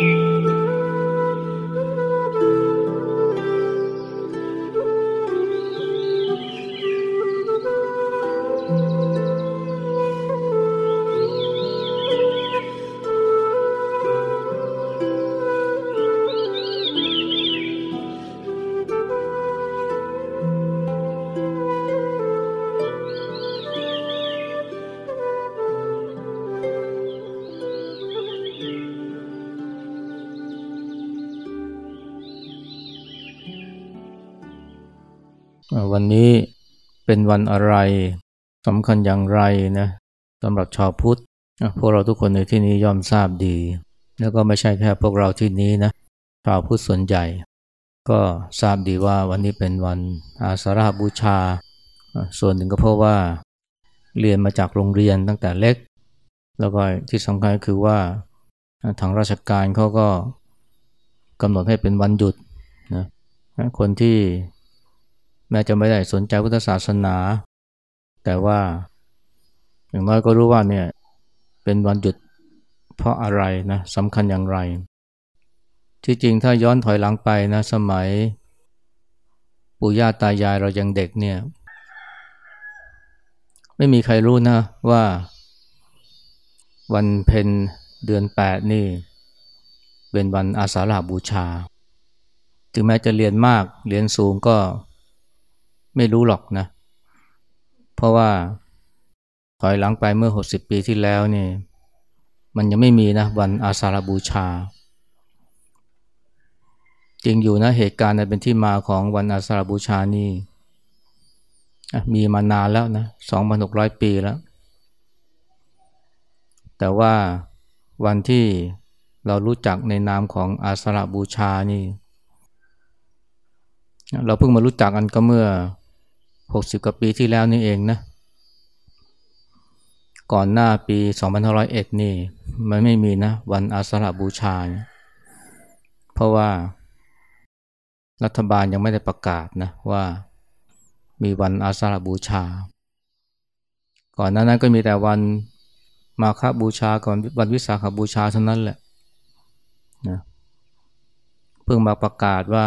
วั เป็นวันอะไรสำคัญอย่างไรนะสำหรับชาวพุทธพวกเราทุกคนในที่นี้ย่อมทราบดี แล้วก็ไม่ใช่แค่พวกเราที่นี้นะชาวพุทธส่วนใหญ่ ก็ทราบดีว่าวันนี้เป็นวันอาสาฬหบูชา ส่วนหนึ่งก็เพราะว่าเรียนมาจากโรงเรียนตั้งแต่เล็ก แล้วก็ที่สำคัญคือว่าทางราชการเขาก็กำหนดให้เป็นวันหยุดนะคนที่ แม้จะไม่ได้สนใจพุทธศาสนา แต่ว่าอย่างน้อยก็รู้ว่าเนี่ยเป็นวันหยุดเพราะอะไรนะสำคัญอย่างไร ที่จริงถ้าย้อนถอยหลังไปนะสมัย ปู่ย่าตายายเรายังเด็กเนี่ย ไม่มีใครรู้นะว่าวันเพ็ญเดือนแปดนี่ เป็นวันอาสาฬหบูชา ถึงแม้จะเรียนมากเรียนสูงก็ ไม่รู้หรอกนะ เพราะว่าถอยหลังไปเมื่อหกสิบปีที่แล้วนี่ มันยังไม่มีนะวันอาสาฬบูชา จริงอยู่นะเหตุการณ์เป็นที่มาของวันอาสาฬบูชานี่มีมานานแล้วนะสองพันหกร้อยปีแล้ว แต่ว่าวันที่เรารู้จักในนามของอาสาฬบูชานี่ เราเพิ่งมารู้จักกันก็เมื่อ หกสิบกว่าปีที่แล้วนี่เองนะ ก่อนหน้าปี 2501 นี่ มันไม่มีนะ วันอาสาฬบูชา เพราะว่า รัฐบาลยังไม่ได้ประกาศนะว่ามีวันอาสาฬบูชา ก่อนหน้านั้นก็มีแต่วันมาฆบูชาก่อนวันวิสาขบูชาเท่านั้นแหละนะเพิ่งมาประกาศว่า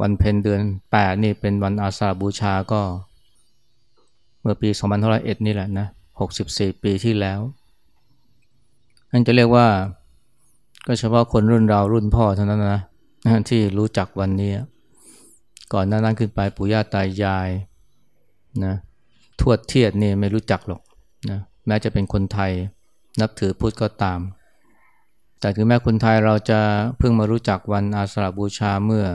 วันเพ็ญเดือนแปดนี่เป็นวันอาสาบูชาก็ เมื่อปี2501นี่แหละนะ64 ปีที่แล้วนั่นจะเรียกว่าก็เฉพาะคนรุ่นเรารุ่นพ่อเท่านั้นนะที่รู้จักวันนี้ ก่อนหน้านั้นขึ้นไปปู่ย่าตายายนะทวดเทียดนี่ไม่รู้จักหรอกนะแม้จะเป็นคนไทยนับถือพุทธก็ตาม แต่ถึงแม้คนไทยเราจะเพิ่งมารู้จักวันอาสาบูชาเมื่อ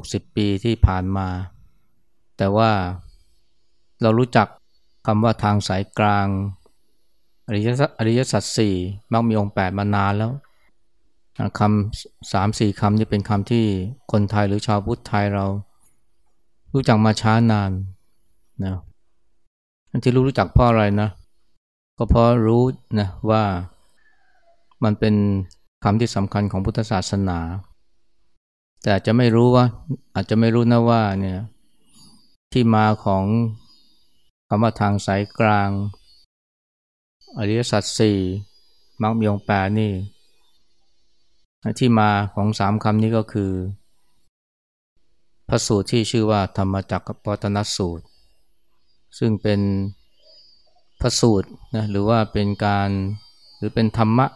60 ปีที่ผ่านมา แต่ว่าเรารู้จักคำว่าทางสายกลาง อริยสัจอริยสัจสี่มักมีองค์แปดมานานแล้วคำสามสี่คำนี่เป็นคำที่คนไทยหรือชาวพุทธไทยเรา รู้จักมาช้านานนะที่รู้รู้จักเพราะอะไรนะ ก็เพราะรู้นะว่ามันเป็นคำที่สำคัญของพุทธศาสนา แต่อาจจะไม่รู้ว่า อาจจะไม่รู้นะว่าเนี่ยที่มาของคำว่าทางสายกลาง อริยสัจสี่มักมีองแปดนี่ ที่มาของสามคำนี้ก็คือ พระสูตรที่ชื่อว่าธรรมจักรปตนสูตร ซึ่งเป็นพระสูตรนะหรือว่าเป็นการหรือเป็นธรรมะ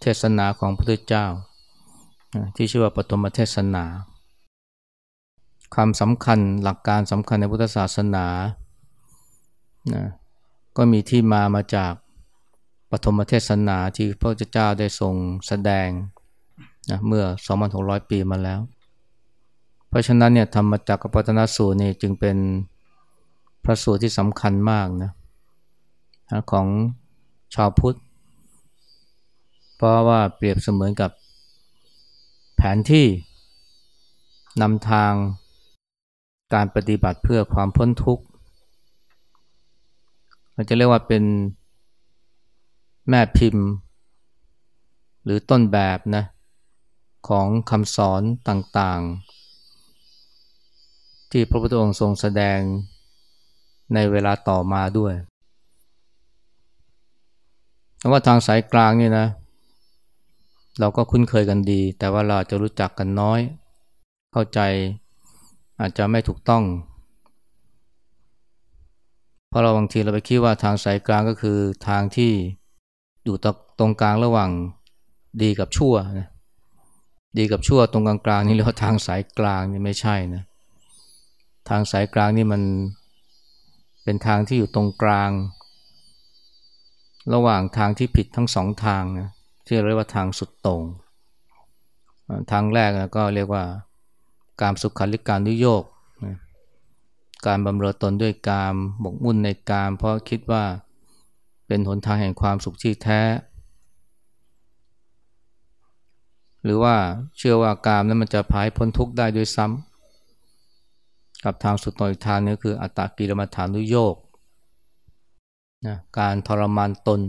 เทศนาของพระพุทธเจ้า ที่ชื่อว่าปฐมเทศนาคำสำคัญหลักการสำคัญในพุทธศาสนานะก็มีที่มามาจากปฐมเทศนาที่พระเจ้าได้ทรงแสดงนะเมื่อ 2,600 ปีมาแล้ว เพราะฉะนั้นเนี่ยธรรมจักรปัตนสูตรนี่จึงเป็นพระสูตรที่สำคัญมากนะของชาวพุทธ เพราะว่าเปรียบเสมือนกับ นที่นำทางการปฏิบัติเพื่อความพ้นทุกข์เราจะเรียกว่าเป็นแม่พิมพ์ หรือต้นแบบนะของคำสอนต่างๆ ที่พระพุทธองค์ทรงแสดงในเวลาต่อมาด้วยแต่ว่าทางสายกลางนี่นะ เราก็คุ้นเคยกันดี แต่ว่าเราจะรู้จักกันน้อย เข้าใจอาจจะไม่ถูกต้อง เพราะเราบางทีเราไปคิดว่าทางสายกลางก็คือทางที่อยู่ตรงกลางระหว่างดีกับชั่วนะดีกับชั่วตรงกลางๆนี่เรียกว่าทางสายกลางนี่ไม่ใช่นะทางสายกลางนี่มันเป็นทางที่อยู่ตรงกลาง ระหว่างทางที่ผิดทั้งสองทางนะ ที่เรียกว่าทางสุดตรง ทางแรกนะก็เรียกว่าการสุขาริการนุโยกการบำเรอตนด้วยการหมกมุ่นในการเพราะคิดว่าเป็นหนทางแห่งความสุขที่แท้ หรือว่าเชื่อว่ากามนั้นมันจะพายพ้นทุกข์ได้ด้วยซ้ำกับทางสุดต่อยทางนี้คืออัตตกิลมัฐานุโยกนะการทรมานตน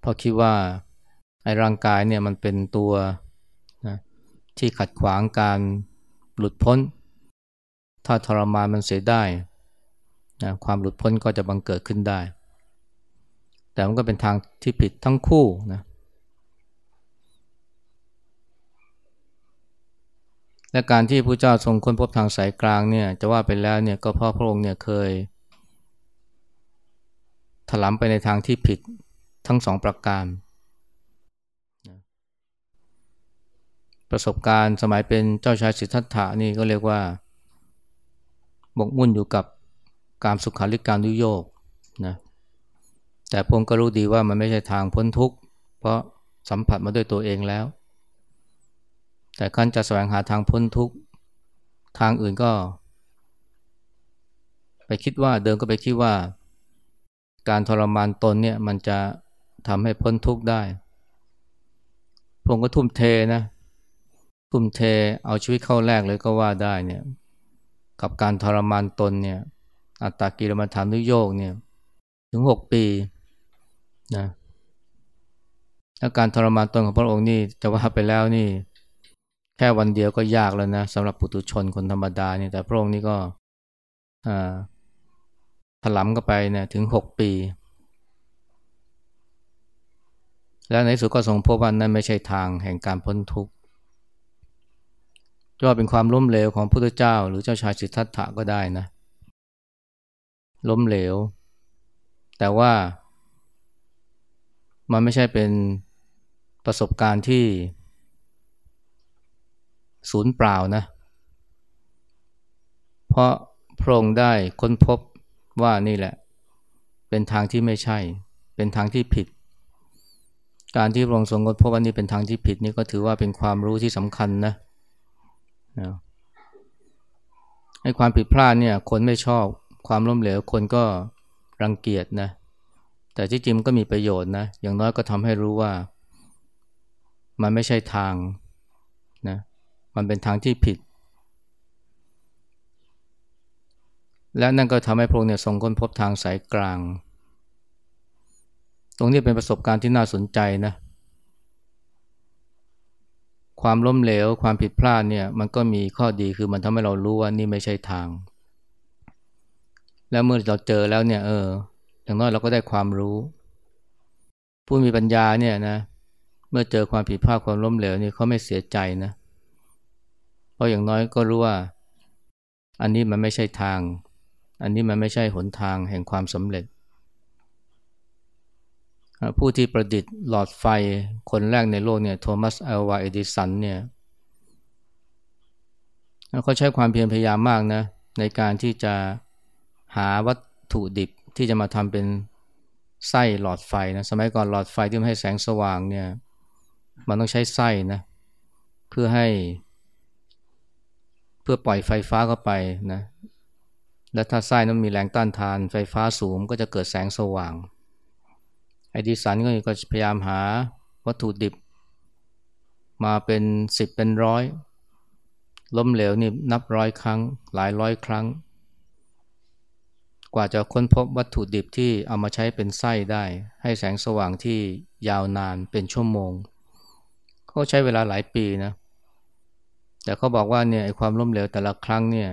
เพราะคิดว่า ไอ้ร่างกายเนี่ยมันเป็นตัวนะที่ขัดขวางการหลุดพ้น ถ้าทรมานมันเสียได้นะความหลุดพ้นก็จะบังเกิดขึ้นได้ แต่มันก็เป็นทางที่ผิดทั้งคู่นะและการที่พระเจ้าทรงค้นพบทางสายกลางเนี่ยจะว่าไปแล้วเนี่ยก็เพราะพระองค์เนี่ยเคย ถลำไปในทางที่ผิดทั้งสองประการ ประสบการณ์สมัยเป็นเจ้าชายสิทธัตถะนี่ก็เรียกว่าบกมุ่นอยู่กับการสุขาริการุโยกนะแต่พงก็รู้ดีว่ามันไม่ใช่ทางพ้นทุกข์ เพราะสัมผัสมาด้วยตัวเองแล้ว แต่ขั้นจะแสวงหาทางพ้นทุกข์ ทางอื่นก็ ไปคิดว่าเดิมก็ไปคิดว่า การทรมานตนเนี่ยมันจะทำให้พ้นทุกข์ได้พงก็ทุ่มเทนะ ทุ่มเทเอาชีวิตเข้าแรกเลยก็ว่าได้เนี่ยกับการทรมานตนเนี่ยอัตตากิรมัฐานุโยกเนี่ยถึงหกปีนะอาการทรมานตนของพระองค์นี่จะว่าไปแล้วนี่ แค่วันเดียวก็ยากแล้วนะสำหรับปุถุชนคนธรรมดาเนี่ยแต่พระองค์นี่ก็ถลำก็ไปเนี่ยถึงหกปี แล้วในสุดก็ทรงพบว่านั้นไม่ใช่ทางแห่งการพ้นทุกข์ จะว่าเป็นความล้มเหลวของพระพุทธเจ้า หรือเจ้าชายสิทธัตถะก็ได้นะ ล้มเหลว แต่ว่า มันไม่ใช่เป็นประสบการณ์ที่ศูนย์เปล่านะ เพราะพระองค์ได้ค้นพบว่านี่แหละ เป็นทางที่ไม่ใช่ เป็นทางที่ผิด การที่พระองค์ทรงค้นพบว่านี่เป็นทางที่ผิดนี่ก็ถือว่าเป็นความรู้ที่สำคัญนะ นะให้ความผิดพลาดเนี่ย คนไม่ชอบความล้มเหลว คนก็รังเกียจนะ แต่ที่จริงก็มีประโยชน์นะ อย่างน้อยก็ทำให้รู้ว่า มันไม่ใช่ทางนะ มันเป็นทางที่ผิด และนั่นก็ทำให้พระองค์เนี่ยทรงค้นพบทางสายกลาง ตรงนี้เป็นประสบการณ์ที่น่าสนใจนะ ความล้มเหลว ความผิดพลาดเนี่ยมันก็มีข้อดีคือมันทำให้เรารู้ว่านี่ไม่ใช่ทาง แล้วเมื่อเราเจอแล้วเนี่ยเอออย่างน้อยเราก็ได้ความรู้ ผู้มีปัญญาเนี่ยนะเมื่อเจอความผิดพลาดความล้มเหลวนี่เขาไม่เสียใจนะเพราะอย่างน้อยก็รู้ว่า อันนี้มันไม่ใช่ทาง อันนี้มันไม่ใช่หนทางแห่งความสำเร็จ ผู้ที่ประดิษฐ์หลอดไฟคนแรกในโลกเนี่ยโทมัสเอลวาเอดิสันเนี่ยเขาใช้ความเพียรพยายามมากนะในการที่จะหาวัตถุดิบที่จะมาทำเป็นไส้หลอดไฟนะสมัยก่อนหลอดไฟที่มันให้แสงสว่างเนี่ยมันต้องใช้ไส้นะเพื่อให้ เพื่อปล่อยไฟฟ้าเข้าไปนะและถ้าไส้นั้นมีแรงต้านทานไฟฟ้าสูงก็จะเกิดแสงสว่าง ไอดิสันก็พยายามหาวัตถุดิบ มาเป็นสิบเป็นร้อยล้มเหลวนี่นับร้อยครั้ง หลายร้อยครั้ง กว่าจะค้นพบวัตถุดิบที่เอามาใช้เป็นไส้ได้ ให้แสงสว่างที่ยาวนานเป็นชั่วโมง เขาใช้เวลาหลายปีนะ แต่เขาบอกว่าเนี่ยความล้มเหลวแต่ละครั้งเนี่ย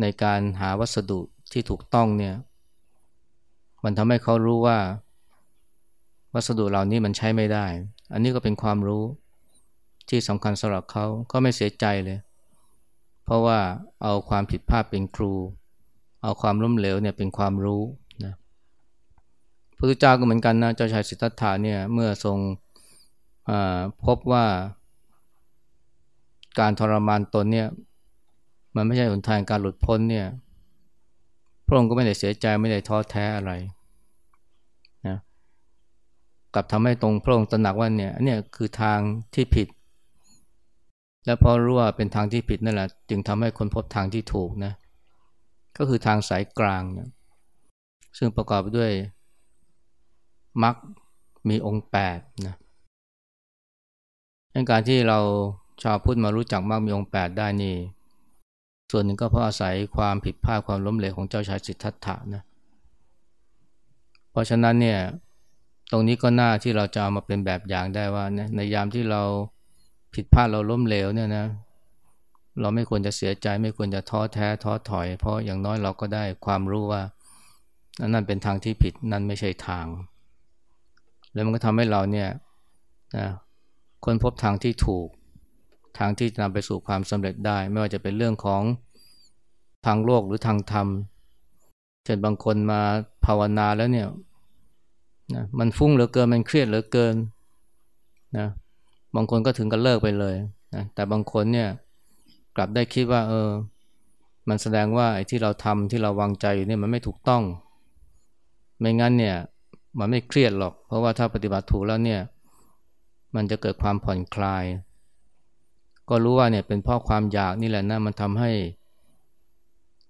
ในการหาวัสดุที่ถูกต้องเนี่ยมันทำให้เขารู้ว่า วัสดุเหล่านี้มันใช้ไม่ได้ อันนี้ก็เป็นความรู้ที่สำคัญสำหรับเขาเขาไม่เสียใจเลย เพราะว่าเอาความผิดพลาดเป็นครู เอาความล้มเหลวเนี่ยเป็นความรู้นะพระพุทธเจ้าก็เหมือนกันนะเจ้าชายสิทธัตถะเนี่ยเมื่อทรงพบว่าการทรมานตนเนี่ยมันไม่ใช่หนทางการหลุดพ้นเนี่ยพระองค์ก็ไม่ได้เสียใจไม่ได้ท้อแท้อะไร กลับทำให้ตรงพระองค์ตระหนักว่าเนี่ยเนี่ยคือทางที่ผิด และพอรู้ว่าเป็นทางที่ผิดนั่นแหละจึงทำให้คนพบทางที่ถูกนะก็คือทางสายกลางนะซึ่งประกอบด้วยมรรคมีองค์แปดนะการที่เราชาวพุทธมารู้จักมรรคมีองค์แปดได้นี่ ส่วนหนึ่งก็เพราะอาศัยความผิดพลาดความล้มเหลวของเจ้าชายสิทธัตถะนะ เพราะฉะนั้นเนี่ย ตรงนี้ก็น่าที่เราจะเอามาเป็นแบบอย่างได้ว่าในยามที่เราผิดพลาดเราล้มเหลวเนี่ยนะ เราไม่ควรจะเสียใจไม่ควรจะท้อแท้ท้อถอย เพราะอย่างน้อยเราก็ได้ความรู้ว่า นั่นเป็นทางที่ผิดนั่นไม่ใช่ทาง แล้วมันก็ทำให้เราเนี่ยนะค้นพบทางที่ถูก ทางที่จะนำไปสู่ความสำเร็จได้ ไม่ว่าจะเป็นเรื่องของทางโลกหรือทางธรรมเช่นบางคนมาภาวนาแล้วเนี่ย นะมันฟุ้งเหลือเกินมันเครียดเหลือเกินนะบางคนก็ถึงกับเลิกไปเลยนะแต่บางคนเนี่ยกลับได้คิดว่า เออ มันแสดงว่าไอ้ที่เราทำที่เราวางใจอยู่เนี่ยมันไม่ถูกต้อง ไม่งั้นเนี่ยมันไม่เครียดหรอก เพราะว่าถ้าปฏิบัติถูกแล้วเนี่ย มันจะเกิดความผ่อนคลาย ก็รู้ว่าเนี่ยเป็นเพราะความอยากนี่แหละนะมันทำให้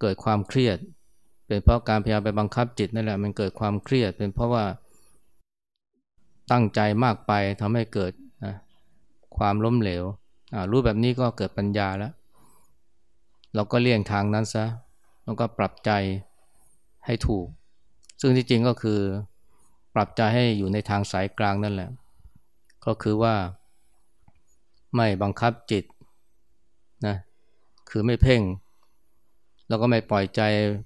เกิดความเครียด เป็นเพราะการพยายามไปบังคับจิตนั่นแหละมันเกิดความเครียด เป็นเพราะว่า ตั้งใจมากไปทำให้เกิดนะความล้มเหลว รู้แบบนี้ก็เกิดปัญญาแล้ว เราก็เลี่ยงทางนั้นซะ แล้วก็ปรับใจให้ถูก ซึ่งที่จริงก็คือปรับใจให้อยู่ในทางสายกลางนั่นแหละ ก็คือว่า ไม่บังคับจิตนะคือไม่เพ่ง แล้วก็ไม่ปล่อยใจ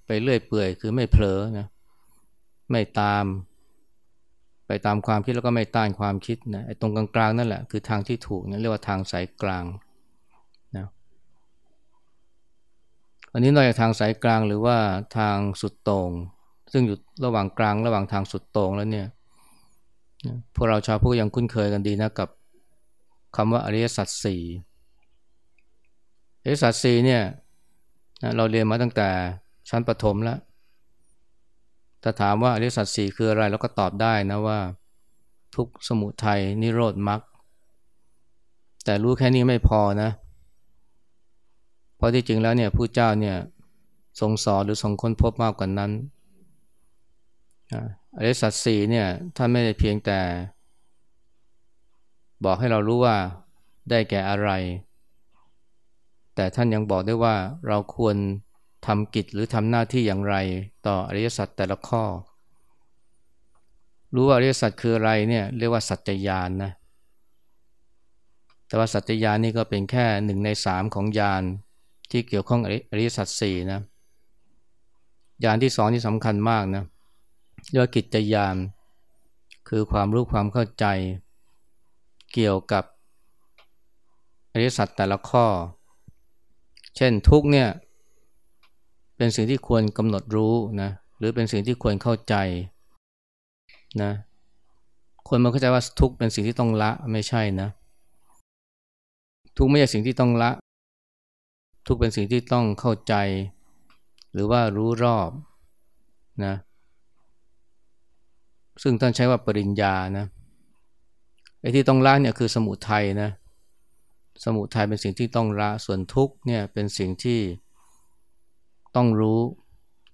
ไปเรื่อยเปื่อย คือไม่เผลอนะไม่ตาม ไปตามความคิดแล้วก็ไม่ต้านความคิดนะไอ้ตรงกลางๆนั่นแหละคือทางที่ถูกนะเรียกว่าทางสายกลางนะอันนี้นอกจากทางสายกลางหรือว่าทางสุดต่งซึ่งอยู่ระหว่างกลางระหว่างทางสุดต่งแล้วเนี่ยพวกเราชาวพุทธยังคุ้นเคยกันดีนะกับคำว่าอริยสัจสี่อริยสัจสี่เนี่ยเราเรียนมาตั้งแต่ชั้นประถมแล้ว ถ้าถามว่าอริยสัจสี่คืออะไรเราก็ตอบได้นะว่า ทุกสมุทัยนิโรธมรรคแต่รู้แค่นี้ไม่พอนะ เพราะที่จริงแล้วเนี่ยผู้เจ้าเนี่ยทรงสอนหรือทรงค้นพบมากกว่านั้นอริยสัจสี่เนี่ยท่านไม่ได้เพียงแต่ บอกให้เรารู้ว่าได้แก่อะไร แต่ท่านยังบอกได้ว่าเราควร ทำกิจหรือทำหน้าที่อย่างไรต่ออริยสัจแต่ละข้อ รู้ว่าอริยสัจคืออะไรเนี่ยเรียกว่าสัจจญาณนนะแต่ว่าสัจจญาณนี่ก็เป็นแค่หนึ่งในสามของญาณที่เกี่ยวข้องอริยสัจสี่นะญาณที่สองที่สำคัญมากนะเรียกว่ากิจญาณคือความรู้ความเข้าใจ เกี่ยวกับอริยสัจแต่ละข้อ เช่นทุกเนี่ย เป็นสิ่งที่ควรกำหนดรู้นะหรือเป็นสิ่งที่ควรเข้าใจนะคนมันเข้าใจว่าทุกเป็นสิ่งที่ต้องละไม่ใช่นะ ทุกไม่ใช่สิ่งที่ต้องละ ทุกเป็นสิ่งที่ต้องเข้าใจ หรือว่ารู้รอบนะซึ่งท่านใช้ว่าปริญญานะไอ้ที่ต้องละเนี่ยคือสมุทัยนะสมุทัยเป็นสิ่งที่ต้องละส่วนทุกเนี่ยเป็นสิ่งที่ ต้องรู้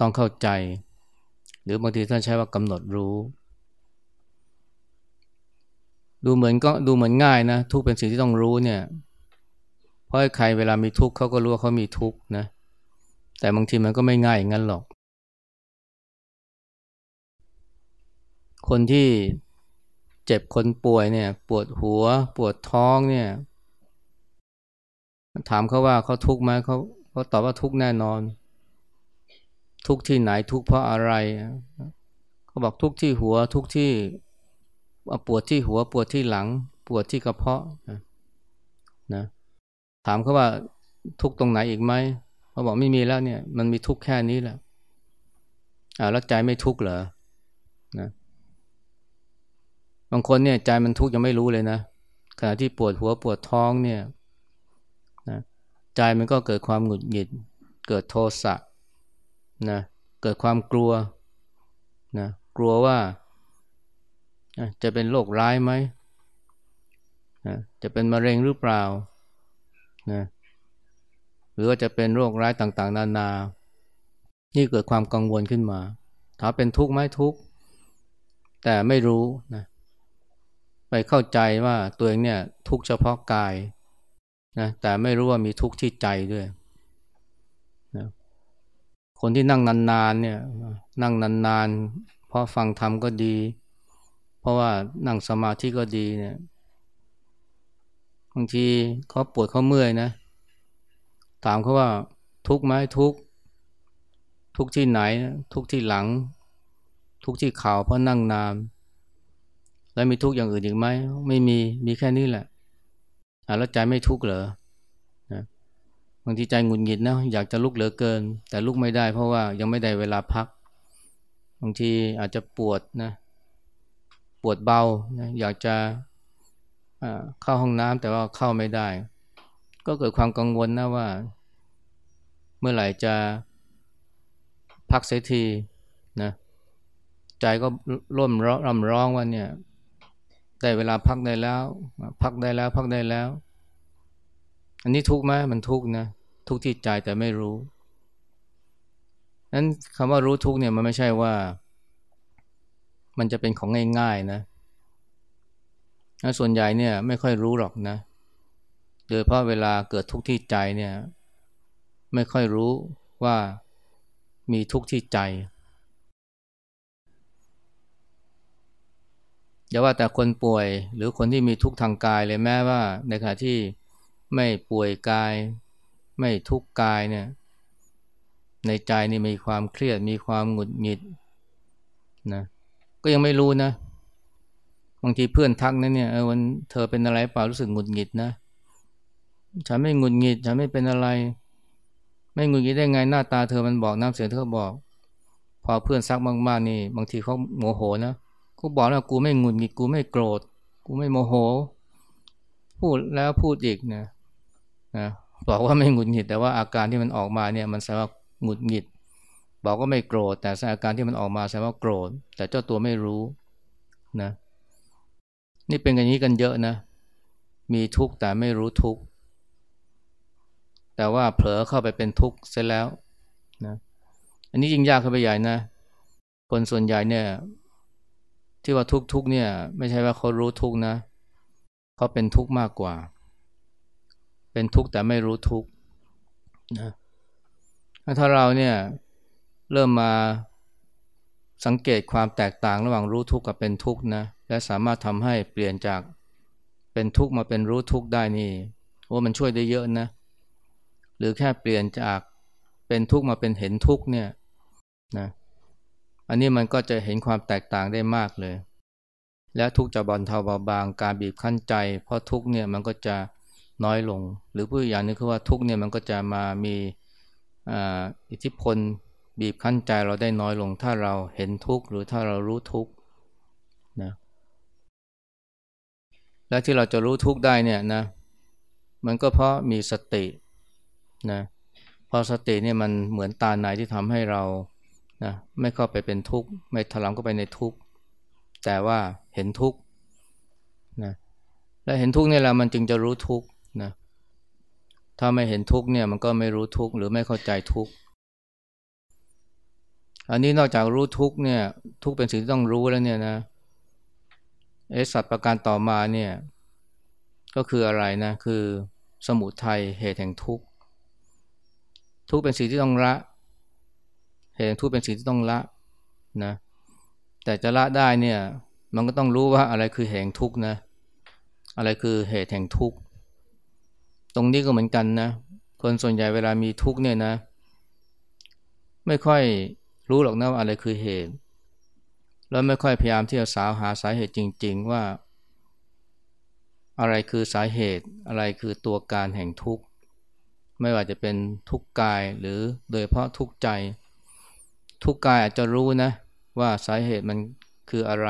ต้องเข้าใจ หรือบางทีท่านใช้ว่ากำหนดรู้ ดูเหมือนก็ดูเหมือนง่ายนะทุกเป็นสิ่งที่ต้องรู้เนี่ยเพราะใครเวลามีทุกข์เขาก็รู้ว่าเขามีทุกข์นะแต่บางทีมันก็ไม่ง่ายอย่างนั้นหรอก คนที่เจ็บคนป่วยเนี่ย ปวดหัว ปวดท้องเนี่ย ถามเขาว่าเขาทุกข์ไหมเขาเขาตอบว่าทุกข์แน่นอน ทุกที่ไหนทุกเพราะอะไรเขาบอกทุกที่หัวทุกที่ปวดที่หัวปวดที่หลัง ปวดที่กระเพาะนะนะถามเขาว่าทุกตรงไหนอีกไหมเขาบอกไม่มีแล้วเนี่ย มันมีทุกแค่นี้แหละอ่าแล้วใจไม่ทุกเหรอนะบางคนเนี่ยใจมันทุกยังไม่รู้เลยนะขณะที่ปวดหัวปวดท้องเนี่ยนะใจมันก็เกิดความหงุดหงิด เกิดโทสะ นะเกิดความกลัวนะกลัวว่าจะเป็นโรคร้ายไหมนะจะเป็นมะเร็งหรือเปล่านะหรือว่าจะเป็นโรคร้ายต่างๆ นานา นี่เกิดความกังวลขึ้นมา ถามเป็นทุกข์ไหมทุกข์ แต่ไม่รู้นะไปเข้าใจว่าตัวเองเนี่ยทุกข์เฉพาะกายนะแต่ไม่รู้ว่ามีทุกข์ที่ใจด้วย คนที่นั่งนานๆเนี่ยนั่งนานๆเพราะฟังธรรมก็ดี เพราะว่านั่งสมาธิก็ดีเนี่ยบางทีเขาปวดเขาเมื่อยนะ ถามเขาว่าทุกไหมทุกทุกที่ไหน ทุกที่หลัง ทุกที่เข่าเพราะนั่งนานแล้วมีทุกอย่างอื่นอีกไหมไม่มีมีแค่นี้แหละอ่าแล้วใจไม่ทุกเหรอ บางทีใจหงุดหงิดนะอยากจะลุกเหลือเกิน แต่ลุกไม่ได้เพราะว่ายังไม่ได้เวลาพัก บางทีอาจจะปวดนะปวดเบานะอยากจะเข้าห้องน้ำแต่ว่าเข้าไม่ได้ ก็เกิดความกังวลนะว่า เมื่อไหร่จะพักเสียทีนะใจก็ร่มร้องรำร้องว่าเนี่ยได้เวลาพักได้แล้ว พักได้แล้วพักได้แล้ว อันนี้ทุกไหมมันทุกนะ ทุกที่ใจแต่ไม่รู้นั้นคำว่ารู้ทุกเนี่ยมันไม่ใช่ว่า มันจะเป็นของง่ายๆนะส่วนใหญ่เนี่ยไม่ค่อยรู้หรอกนะ โดยเพราะเวลาเกิดทุกข์ที่ใจเนี่ย ไม่ค่อยรู้ว่ามีทุกข์ที่ใจ อย่าว่าแต่คนป่วยหรือคนที่มีทุกข์ทางกายเลยแม้ว่าในขณะที่ไม่ป่วยกาย ไม่ทุกข์กายเนี่ยในใจนี่มีความเครียดมีความหงุดหงิดนะก็ยังไม่รู้นะบางทีเพื่อนทักนะเนี่ยเออวันเธอเป็นอะไรเปล่ารู้สึกหงุดหงิดนะฉันไม่หงุนงิดฉันไม่เป็นอะไร ไม่หงุนงิดได้ไงหน้าตาเธอมันบอกน้ำเสียงเธอบอก พอเพื่อนซักมากๆนี่ บางทีเขาโมโหนะกูบอกแล้วกูไม่หงุนงิดกูไม่โกรธ กูไม่โมโห พูดแล้วพูดอีกนะนะ บอกว่าไม่หงุนงิดแต่ว่าอาการที่มันออกมาเนี่ยมันแสดงว่างุนงิด บอกว่าไม่โกรธ แต่อาการที่มันออกมาแสดงว่าโกรธ แต่เจ้าตัวไม่รู้นะ นี่เป็นอย่างนี้กันเยอะนะ มีทุกข์แต่ไม่รู้ทุกข์แต่ว่าเผลอเข้าไปเป็นทุกข์เสียแล้วนะอันนี้ยิ่งยากขึ้นไปใหญ่นะ คนส่วนใหญ่เนี่ย ที่ว่าทุกทุกเนี่ย ไม่ใช่ว่าเขารู้ทุกนะเขาเป็นทุกข์มากกว่า เป็นทุกข์แต่ไม่รู้ทุกข์นะถ้าเราเนี่ยเริ่มมาสังเกตความแตกต่างระหว่างรู้ทุกข์กับเป็นทุกข์นะและสามารถทำให้เปลี่ยนจากเป็นทุกข์มาเป็นรู้ทุกข์ได้นี่โอ้มันช่วยได้เยอะนะหรือแค่เปลี่ยนจากเป็นทุกข์มาเป็นเห็นทุกข์เนี่ยนะอันนี้มันก็จะเห็นความแตกต่างได้มากเลย และทุกข์จะบรรเทาเบาบางการบีบคั้นใจ เพราะทุกข์เนี่ยมันก็จะ น้อยลง หรือผู้อย่างนึงคือว่าทุกเนี่ยมันก็จะมามีอิทธิพลบีบคั้นใจเราได้น้อยลง ถ้าเราเห็นทุกข์หรือถ้าเรารู้ทุกข์นะและที่เราจะรู้ทุกข์ได้เนี่ยนะมันก็เพราะมีสตินะพอสติเนี่ยมันเหมือนตาในที่ทำให้เรานะไม่เข้าไปเป็นทุกข์ไม่ถลำเข้าไปในทุกข์แต่ว่าเห็นทุกข์นะและเห็นทุกข์นี่แหละมันจึงจะรู้ทุกข์ นะถ้าไม่เห็นทุกข์เนี่ยมันก็ไม่รู้ทุกข์หรือไม่เข้าใจทุกข์อันนี้นอกจากรู้ทุกข์เนี่ย ทุกข์เป็นสิ่งที่ต้องรู้แล้วเนี่ยนะเอสัตว์ประการต่อมาเนี่ย ก็คืออะไรนะ คือสมุทัยเหตุแห่งทุกข์ทุกเป็นสิ่งที่ต้องละ เหตุแห่งทุกเป็นสิ่งที่ต้องละนะ แต่จะละได้เนี่ย มันก็ต้องรู้ว่าอะไรคือแห่งทุกนะ อะไรคือเหตุแห่งทุก ตรงนี้ก็เหมือนกันนะ คนส่วนใหญ่เวลามีทุกเนี่ยนะ ไม่ค่อยรู้หรอกนะว่าอะไรคือเหตุ แล้วไม่ค่อยพยายามที่จะสาวหาสาเหตุจริง ๆ ว่า อะไรคือสาเหตุ อะไรคือตัวการแห่งทุกข์ ไม่ว่าจะเป็นทุกข์กายหรือโดยเพราะทุกข์ใจ ทุกข์กายอาจจะรู้นะ ว่าสาเหตุมันคืออะไร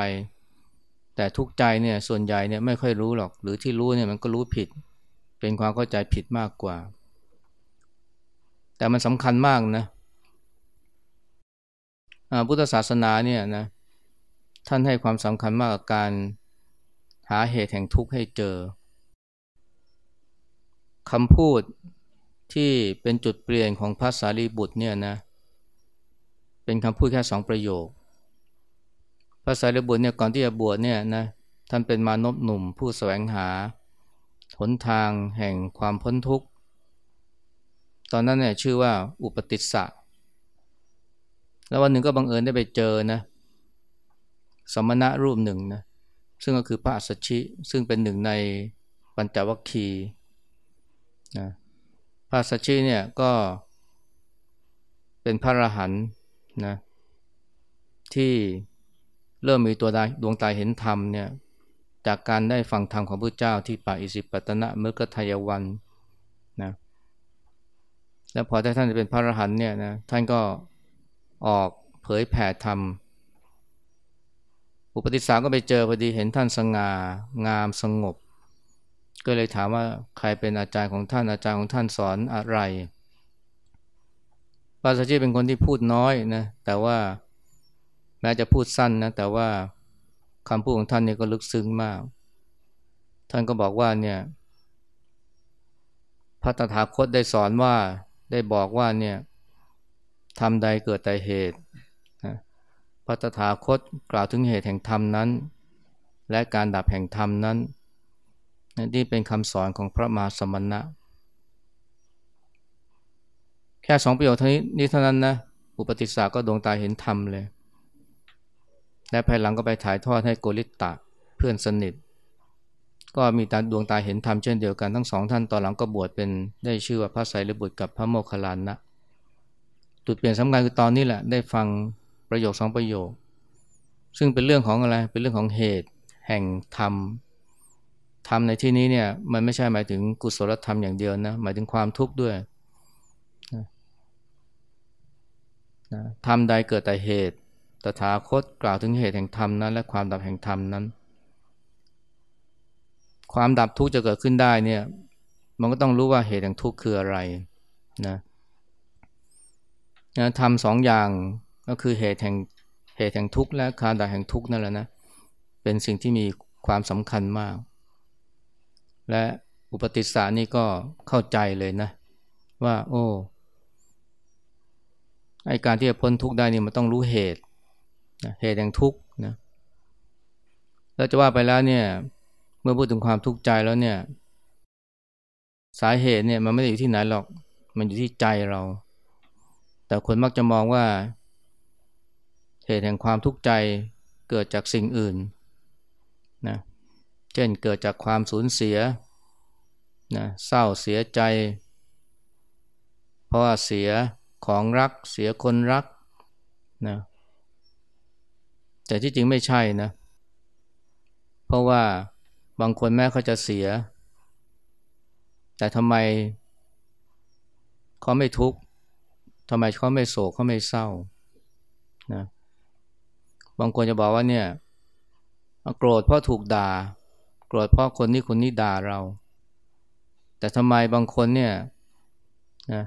แต่ทุกข์ใจเนี่ยส่วนใหญ่เนี่ยไม่ค่อยรู้หรอก หรือที่รู้เนี่ยมันก็รู้ผิด เป็นความเข้าใจผิดมากกว่า แต่มันสำคัญมากนะพุทธศาสนาเนี่ยนะท่านให้ความสำคัญมากกับการหาเหตุแห่งทุกข์ให้เจอคำพูดที่เป็นจุดเปลี่ยนของพระสารีบุตรเนี่ยนะเป็นคำพูดแค่สองประโยคพระสารีบุตรเนี่ยก่อนที่จะบวชเนี่ยนะท่านเป็นมานพหนุ่มผู้แสวงหา หนทางแห่งความพ้นทุกข์ ตอนนั้นเนี่ยชื่อว่าอุปติสสะ แล้ววันหนึ่งก็บังเอิญได้ไปเจอนะสมณะรูปหนึ่งนะซึ่งก็คือพระอัสสชิซึ่งเป็นหนึ่งในปัญจวัคคีนะพระอัสสชิเนี่ยก็เป็นพระอรหันต์นะที่เริ่มมีตัวดวงตาเห็นธรรมเนี่ย จากการได้ฟังธรรมของพระเจ้าที่ป่าอิสิปตนะเมื่อกทยวันนะแล้วพอท่านเป็นพระอรหันต์เนี่ยนะท่านก็ออกเผยแผ่ธรรม อุปติสาก็ไปเจอพอดีเห็นท่านสง่างามสงบ ก็เลยถามว่าใครเป็นอาจารย์ของท่านอาจารย์ของท่านสอนอะไรปาสจีเป็นคนที่พูดน้อยนะแต่ว่าแม้จะพูดสั้นนะแต่ว่า คำพูดของท่านเนี่ยก็ลึกซึ้งมาก ท่านก็บอกว่าเนี่ยพระตถาคตได้สอนว่าได้บอกว่าเนี่ยธรรมใดเกิดแต่เหตุพระตถาคตกล่าวถึงเหตุแห่งธรรมนั้น และการดับแห่งธรรมนั้นนี่เป็นคำสอนของพระมหาสมณะ แค่สองประโยคเท่านี้นี่เท่านั้นนะอุปติสสาก็ดวงตาเห็นธรรมเลย และภายหลังก็ไปถ่ายทอดให้โกริตตะเพื่อนสนิท ก็มีตาดวงตาเห็นธรรมเช่นเดียวกันทั้งสองท่านตอนหลังก็บวชเป็นได้ชื่อว่าพระไสรบุตรกับพระโมคคัลลานะจุดเปลี่ยนสำคัญคือตอนนี้แหละได้ฟังประโยคสองประโยค ซึ่งเป็นเรื่องของอะไรเป็นเรื่องของเหตุ แห่งธรรมธรรมในที่นี้เนี่ยมันไม่ใช่หมายถึงกุศลธรรมอย่างเดียวนะหมายถึงความทุกข์ด้วยนะธรรมใดเกิดแต่เหตุ ตถาคตกล่าวถึงเหตุแห่งธรรมนั้น และความดับแห่งธรรมนั้น ความดับทุกข์จะเกิดขึ้นได้เนี่ย มันก็ต้องรู้ว่าเหตุแห่งทุกข์คืออะไรนะนะทำสองอย่างก็คือเหตุแห่งเหตุแห่งทุกข์และการดับแห่งทุกข์นั่นแหละนะ เป็นสิ่งที่มีความสำคัญมาก และอุปติสสานี่ก็เข้าใจเลยนะ ว่า โอ้ไอการที่จะพ้นทุกข์ได้นี่มันต้องรู้เหตุ นะเหตุแห่งทุกข์นะแล้วจะว่าไปแล้วเนี่ย เมื่อพูดถึงความทุกข์ใจแล้วเนี่ย สาเหตุเนี่ยมันไม่ได้อยู่ที่ไหนหรอก มันอยู่ที่ใจเรา แต่คนมักจะมองว่า เหตุแห่งความทุกข์ใจเกิดจากสิ่งอื่นนะเช่นเกิดจากความสูญเสียนะเศร้าเสียใจ เพราะว่าเสียของรักเสียคนรักนะ แต่ที่จริงไม่ใช่นะ เพราะว่าบางคนแม้เขาจะเสีย แต่ทำไมเขาไม่ทุกข์ทำไมเขาไม่โศกเขาไม่เศร้านะบางคนจะบอกว่าเนี่ยโกรธเพราะถูกด่า โกรธเพราะคนนี้คนนี้ด่าเรา แต่ทำไมบางคนเนี่ยนะ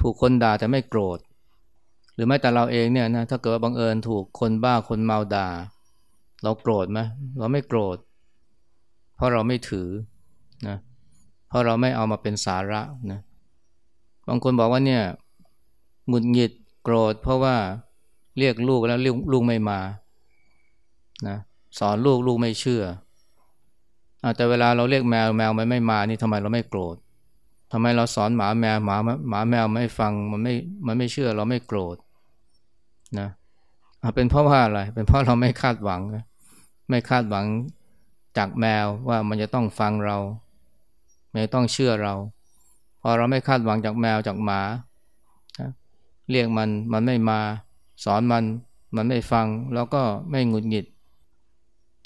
ถูกคนด่าแต่ไม่โกรธ หรือแม้แต่เราเองเนี่ยนะถ้าเกิดว่าบังเอิญถูกคนบ้าคนเมาด่า เราโกรธไหมเราไม่โกรธ เพราะเราไม่ถือนะเพราะเราไม่เอามาเป็นสาระนะบางคนบอกว่าเนี่ยหงุดหงิดโกรธ เพราะว่าเรียกลูกแล้วเรียกลูกไม่มานะสอนลูกลูกไม่เชื่อแต่เวลาเราเรียกแมวแมวมันไม่มานี่ทำไมเราไม่โกรธ ทำไมเราสอนหมาแมวหมาหมาแมวไม่ฟังมันไม่มันไม่เชื่อเราไม่โกรธนะเป็นเพราะว่าอะไรเป็นเพราะเราไม่คาดหวังไม่คาดหวังจากแมวว่ามันจะต้องฟังเรา ไม่ต้องเชื่อเรา พอเราไม่คาดหวังจากแมวจากหมาเรียกมันมันไม่มา สอนมันมันไม่ฟังเราก็ไม่หงุดหงิด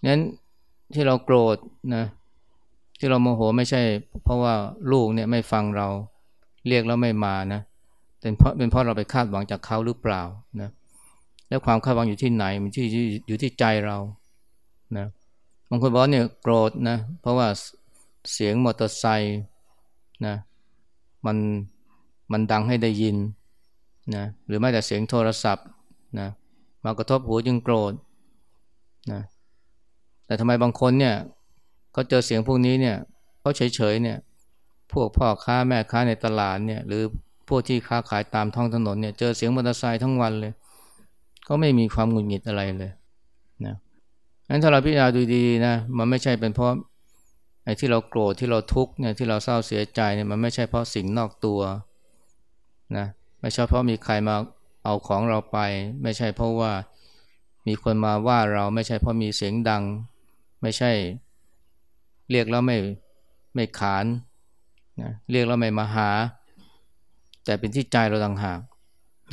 นั้นที่เราโกรธนะ ที่เราโมโหไม่ใช่ เพราะว่าลูกเนี่ยไม่ฟังเราเรียกแล้วไม่มานะเป็นเพราะเป็นเพราะเราไปคาดหวังจากเขาหรือเปล่านะแล้วความคาดหวังอยู่ที่ไหนมันที่อยู่ที่ใจเรานะบางคนบอกเนี่ยโกรธนะเพราะว่าเสียงมอเตอร์ไซค์นะมันมันดังให้ได้ยินนะหรือไม่แต่เสียงโทรศัพท์นะมากระทบหูจึงโกรธนะแต่ทำไมบางคนเนี่ย เขาเจอเสียงพวกนี้เนี่ยเขาเฉยๆเนี่ยพวกพ่อค้าแม่ค้าในตลาดเนี่ยหรือพวกที่ค้าขายตามท้องถนนเนี่ยเจอเสียงมอเตอร์ไซค์ทั้งวันเลย ก็ไม่มีความหงุดหงิดอะไรเลยนะงั้นถ้าเราพิจารณาดูดีนะมันไม่ใช่เป็นเพราะไอ้ที่เราโกรธที่เราทุกข์เนี่ยที่เราเศร้าเสียใจเนี่ยมันไม่ใช่เพราะสิ่งนอกตัวนะไม่ใช่เพราะมีใครมาเอาของเราไป ไม่ใช่เพราะว่ามีคนมาว่าเราไม่ใช่เพราะมีเสียงดัง ไม่ใช่ เรียกแล้วไม่ไม่ขานนะเรียกแล้วไม่มาหา แต่เป็นที่ใจเราต่างหาก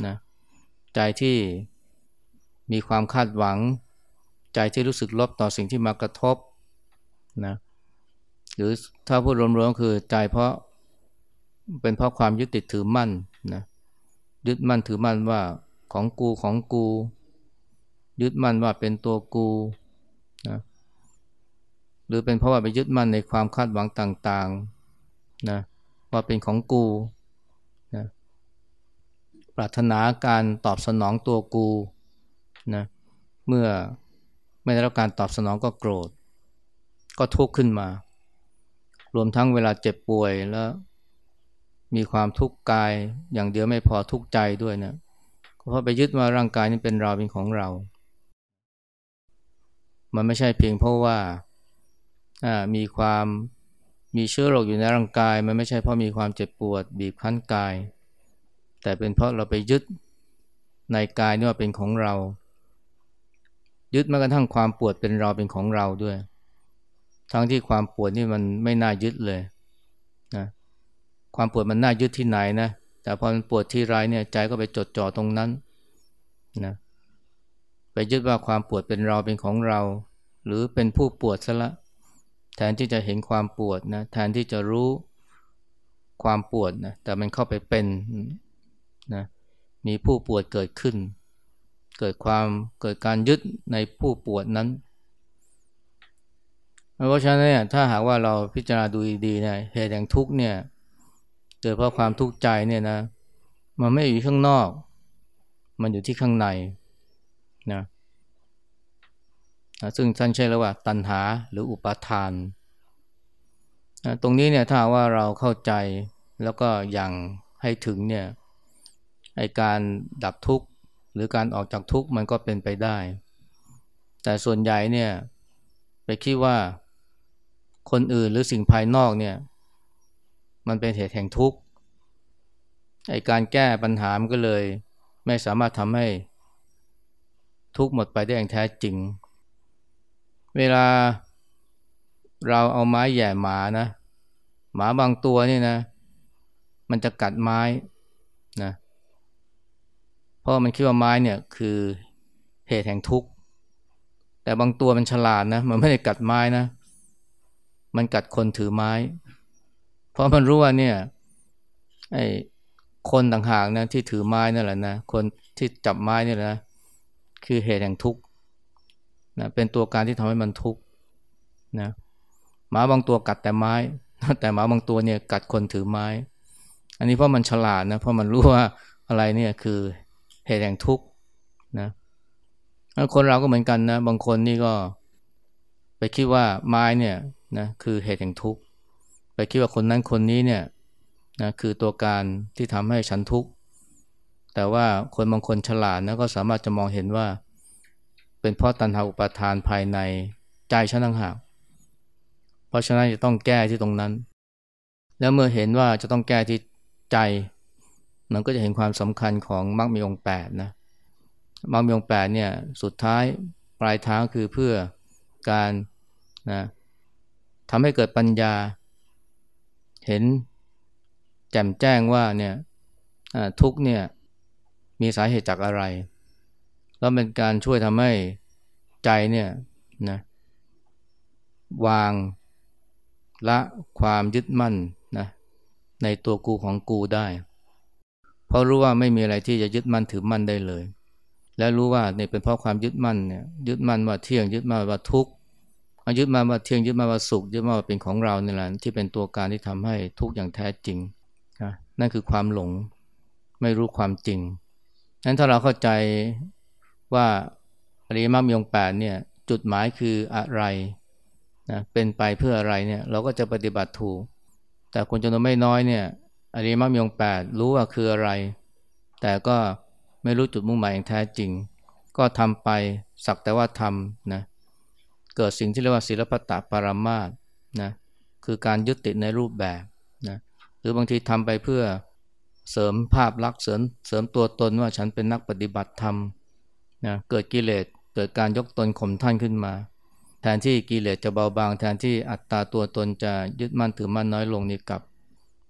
นะใจที่มีความคาดหวัง ใจที่รู้สึกลบต่อสิ่งที่มากระทบนะหรือถ้าพูดรวมๆคือใจเพราะเป็นเพราะความยึดติดถือมั่นนะยึดมั่นถือมั่นว่าของกูของกู ยึดมั่นว่าเป็นตัวกู รือเป็นเพราะว่าไปยึดมั่นในความคาดหวังต่างๆนะว่าเป็นของกูนะปรารถนาการตอบสนองตัวกูนะเมื่อไม่ได้รับการตอบสนองก็โกรธ ก็ทุกข์ขึ้นมา รวมทั้งเวลาเจ็บป่วยแล้ว มีความทุกข์กายอย่างเดียวไม่พอทุกข์ใจด้วยนะเพราะไปยึดว่าร่างกายนี้เป็นเราเป็นของเรา มันไม่ใช่เพียงเพราะว่า มีความมีเชื้อโรคอยู่ในร่างกาย มันไม่ใช่เพราะมีความเจ็บปวด บีบคั้นกาย แต่เป็นเพราะเราไปยึดในกายนี่ว่าเป็นของเรา ยึดแม้กระทั่งความปวดเป็นเราเป็นของเราด้วย ทั้งที่ความปวดนี่มันไม่น่ายึดเลยนะความปวดมันน่ายึดที่ไหนนะแต่พอมันปวดที่ไรเนี่ยใจก็ไปจดจ่อตรงนั้นนะไปยึดว่าความปวดเป็นเราเป็นของเรา หรือเป็นผู้ปวดซะละ แทนที่จะเห็นความปวดนะแทนที่จะรู้ความปวดนะแต่มันเข้าไปเป็นนะมีผู้ปวดเกิดขึ้น เกิดความเกิดการยึดในผู้ปวดนั้นเพราะฉะนั้นเนี่ยถ้าหากว่าเราพิจารณาดูดีๆเนี่ยเหตุแห่งทุกข์เนี่ยโดยเพราะความทุกข์ใจเนี่ยนะมันไม่อยู่ข้างนอก มันอยู่ที่ข้างในนะ ซึ่งท่านใช้เรียกว่าตัณหาหรืออุปาทานนะตรงนี้เนี่ยถ้าว่าเราเข้าใจแล้วก็ยังให้ถึงเนี่ยไอการดับทุกข์หรือการออกจากทุกข์มันก็เป็นไปได้ แต่ส่วนใหญ่เนี่ยไปคิดว่าคนอื่นหรือสิ่งภายนอกเนี่ยมันเป็นเหตุแห่งทุกข์ไอการแก้ปัญหามันก็เลย ไม่สามารถทำให้ทุกข์หมดไปได้อย่างแท้จริง เวลาเราเอาไม้แย่หมานะ หมาบางตัวนี่นะ มันจะกัดไม้นะเพราะมันคิดว่าไม้เนี่ยคือเหตุแห่งทุกข์ แต่บางตัวมันฉลาดนะ มันไม่ได้กัดไม้นะ มันกัดคนถือไม้ เพราะมันรู้ว่าเนี่ยไอ้คนต่างหากนะที่ถือไม้นั่นแหละนะ คนที่จับไม้นี่แหละนะคือเหตุแห่งทุกข์ นะเป็นตัวการที่ทำให้มันทุกข์นะหมาบางตัวกัดแต่ไม้ แต่หมาบางตัวเนี่ยกัดคนถือไม้ อันนี้เพราะมันฉลาดนะเพราะมันรู้ว่าอะไรเนี่ยคือเหตุแห่งทุกข์นะคนเราก็เหมือนกันนะบางคนนี่ก็ ไปคิดว่าไม้เนี่ยนะคือเหตุแห่งทุกข์ไปคิดว่าคนนั้นคนนี้เนี่ยนะคือตัวการที่ทำให้ฉันทุกข์แต่ว่าคนบางคนฉลาดนะก็สามารถจะมองเห็นว่า เป็นเพราะตัณหาอุปาทานภายในใจฉันต่างหากเพราะฉะนั้นจะต้องแก้ที่ตรงนั้น แล้วเมื่อเห็นว่าจะต้องแก้ที่ใจ มันก็จะเห็นความสำคัญของมรรคมีองค์แปดนะมรรคมีองค์แปดเนี่ยสุดท้ายปลายทางคือเพื่อการนะทำให้เกิดปัญญา เห็นแจ่มแจ้งว่าเนี่ยทุกเนี่ยมีสาเหตุจากอะไร แล้วเป็นการช่วยทำให้ใจเนี่ยนะวางละความยึดมั่นนะในตัวกูของกูได้ เพราะรู้ว่าไม่มีอะไรที่จะยึดมั่นถือมั่นได้เลย และรู้ว่าเนี่ยเป็นเพราะความยึดมั่นเนี่ยยึดมั่นว่าเที่ยงยึดมั่นว่าทุกข์ยึดมั่นว่าเที่ยงยึดมั่นว่าสุขยึดมั่นว่าเป็นของเราเนี่ยแหละที่เป็นตัวการที่ทำให้ทุกข์อย่างแท้จริงนะนั่นคือความหลงไม่รู้ความจริงนั้นถ้าเราเข้าใจ ว่าอริยมรรคมีองแปดเนี่ยจุดหมายคืออะไรนะเป็นไปเพื่ออะไรเนี่ยเราก็จะปฏิบัติถูก แต่คนจำนวนไม่น้อยเนี่ยอริยมรรคมีองแปดรู้ว่าคืออะไร แต่ก็ไม่รู้จุดมุ่งหมายอย่างแท้จริง ก็ทำไปสักแต่ว่าทำนะเกิดสิ่งที่เรียกว่าศิลปตะปรามาสนะคือการยึดติดในรูปแบบนะหรือบางทีทำไปเพื่อเสริมภาพลักษณ์เสริมเสริมตัวตนว่าฉันเป็นนักปฏิบัติธรรม นะเกิดกิเลสเกิดการยกตนข่มท่านขึ้นมา แทนที่กิเลสจะเบาบาง แทนที่อัตตาตัวตนจะยึดมั่นถือมั่นน้อยลงนี่กับ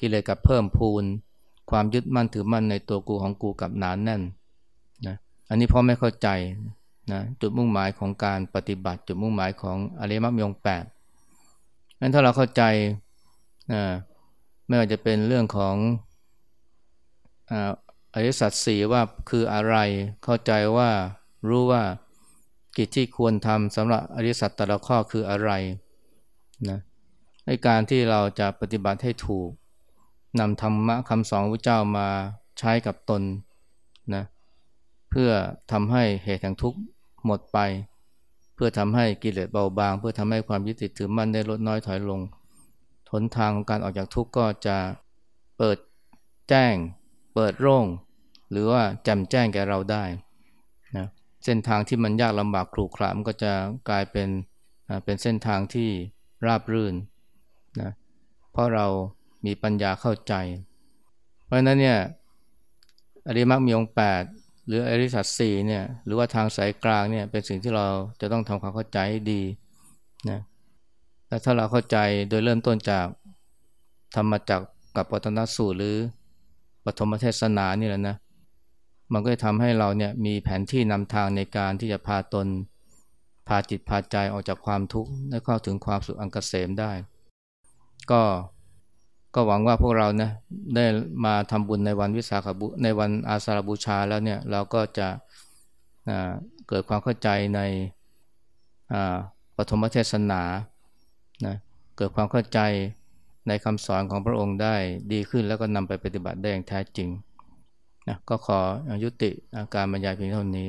กิเลสกับเพิ่มพูน ความยึดมั่นถือมั่นในตัวกูของกูกับหนานแน่นนะอันนี้พ่อไม่เข้าใจนะจุดมุ่งหมายของการปฏิบัติ จุดมุ่งหมายของอริยมรรคยงแปดงั้นถ้าเราเข้าใจนะไม่ว่าจะเป็นเรื่องของอริสัตสีว่าคืออะไรเข้าใจว่า รู้ว่ากิจที่ควรทำสำหรับอริสัตแต่ละข้อคืออะไรนะในการที่เราจะปฏิบัติให้ถูกนำธรรมะคำสอนพระเจ้ามาใช้กับตนนะเพื่อทำให้เหตุแห่งทุกข์หมดไป เพื่อทำให้กิเลสเบาบาง เพื่อทำให้ความยึดติดถือมั่นได้ลดน้อยถอยลงทนทางของการออกจากทุกข์ก็จะเปิดแจ้ง เปิดโร่ง หรือว่าแจ่มแจ้งแก่เราได้นะ เส้นทางที่มันยากลำบากครุขระมันก็จะกลายเป็นเป็นเส้นทางที่ราบรื่นนะเพราะเรามีปัญญาเข้าใจ เพราะฉะนั้นเนี่ยอริมักมีองแปดหรืออริสัตสี่เนี่ยหรือว่าทางสายกลางเนี่ยเป็นสิ่งที่เราจะต้องทำความเข้าใจให้ดีนะแต่ถ้าเราเข้าใจโดยเริ่มต้นจากธรรมจักกับปตนสูตรหรือปฐมเทศนานี่แหละนะ มันก็จะทำให้เราเนี่ยมีแผนที่นำทางในการที่จะพาตน พาจิตพาใจออกจากความทุกข์และเข้าถึงความสุขอันกเกษมได้ ก็ก็หวังว่าพวกเรานะได้มาทำบุญในวันวิสาขบุในวันอาสาฬบูชาแล้วเนี่ยเราก็จะเกิดความเข้าใจในปฐมเทศนานะเกิดความเข้าใจในคำสอนของพระองค์ได้ดีขึ้นแล้วก็นำไปปฏิบัติได้อย่างแท้จริง นะก็ขอยุติอาการบรรยายเพียงเท่านี้